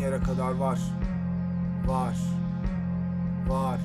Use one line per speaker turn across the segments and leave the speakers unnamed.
yere kadar var. Var. Var.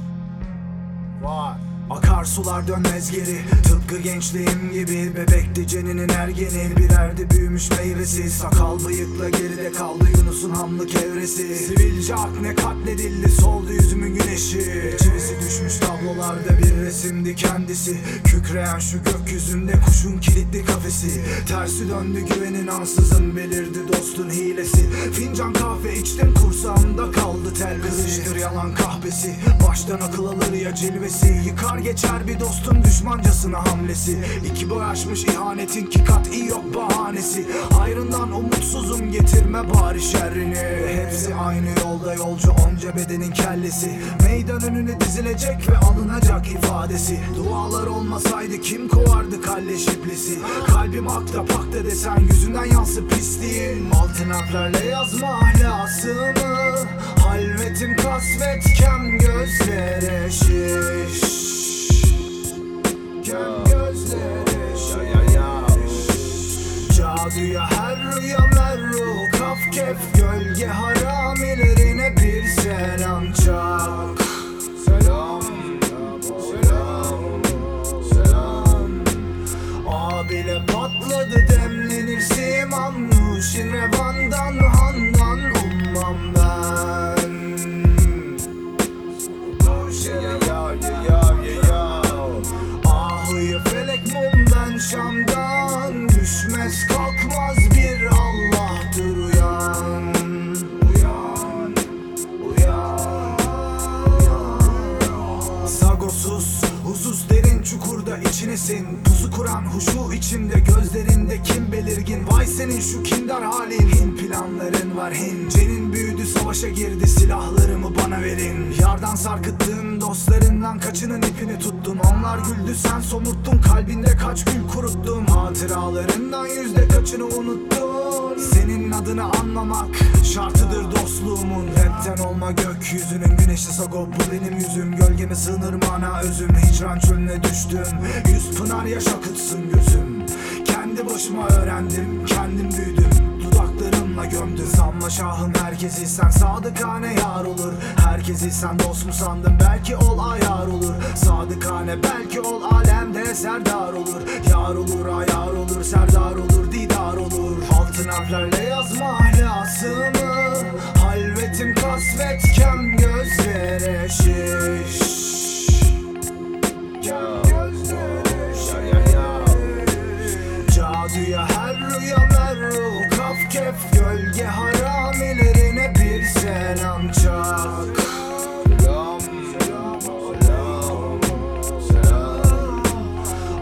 Var. Akarsular dönmez geri. Tıpkı gençliğim gibi Bebekti ceninin ergeni. Birerdi büyümüş meyvesi. Sakal bıyıkla geride kaldı Yunus'un hamlık evresi Sivilce akne katledildi Soldu yüzümün güneşi. Çivisi düşmüş tablolarda bir resimdi kendisi. Kükreyen şu gökyüzünde kuşun kilitli kafesi. Tersi döndü güvenin ansızın belirdi dostun hilesi. Fincan kahve içtim kursağımda kaldı tel Kızıştır yalan kahvesi Baştan akıl alır ya cilvesi. Yıkar geçer bir dostun düşmancasına hamlesi. İki boy aşmış ihanetin ki kat iyi yok bahanesi. Hayrından umutsuzum getirme bari şerrini. Hepsi aynı yolda yolcu onca bedenin kellesi. Meydan önüne dizilecek ve alınacak ifadesi. Dualar olmasaydı kim kovardı kalle şiplesi Kalbim akta pakta desen yüzünden yansı pisliğin. Altın harflerle yazma ahlasımı Halvetim kasvetkem gözlere Kef gölge haramilerine bir selam çak Selam Selam Selam. Abile patladı demlenir simam Nuşin revandan handan ummam Gözlerinde kim belirgin? Vay senin şu kindar halin. Hin planların var hin. Cenin büyüdü savaşa girdi. Silahlarımı bana verin. Yardan sarkıttığın dostlarından Kaçının ipini tuttun Onlar güldü sen somurttun. Kalbinde kaç gül kuruttun Hatıralarından yüzde kaçını unuttun? Senin adını anmamak Şartıdır dostluğumun. Rapten olma gökyüzünün. Güneşli sago bu benim yüzüm. Gölgeme sığınır mana özüm. Hicran çölüne düştüm. Yüz pınar yaş akıtsın gözüm Kendi başıma öğrendim. Kendim büyüdüm Dudaklarımla gömdüm. Sanma şahım herkesi sen sadıkane yar olur. Herkesi sen dost mu sandın? Belki ol ayar olur. Sadıkane belki ol alemde serdar olur. Yar olur ayar olur serdar olur didar olur. Altın harflerle yazma ahlasımı Halvetim kasvetkem gözlere kef gölge haramilerine bir selam çak. Selam Selam Selam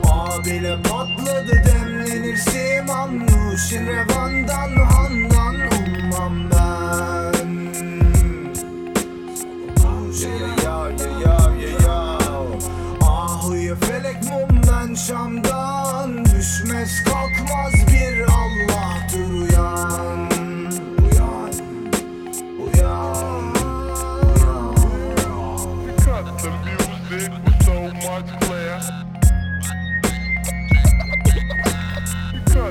Abile patladı demlenir simam Nuşin revandan handan ummam ben. Ya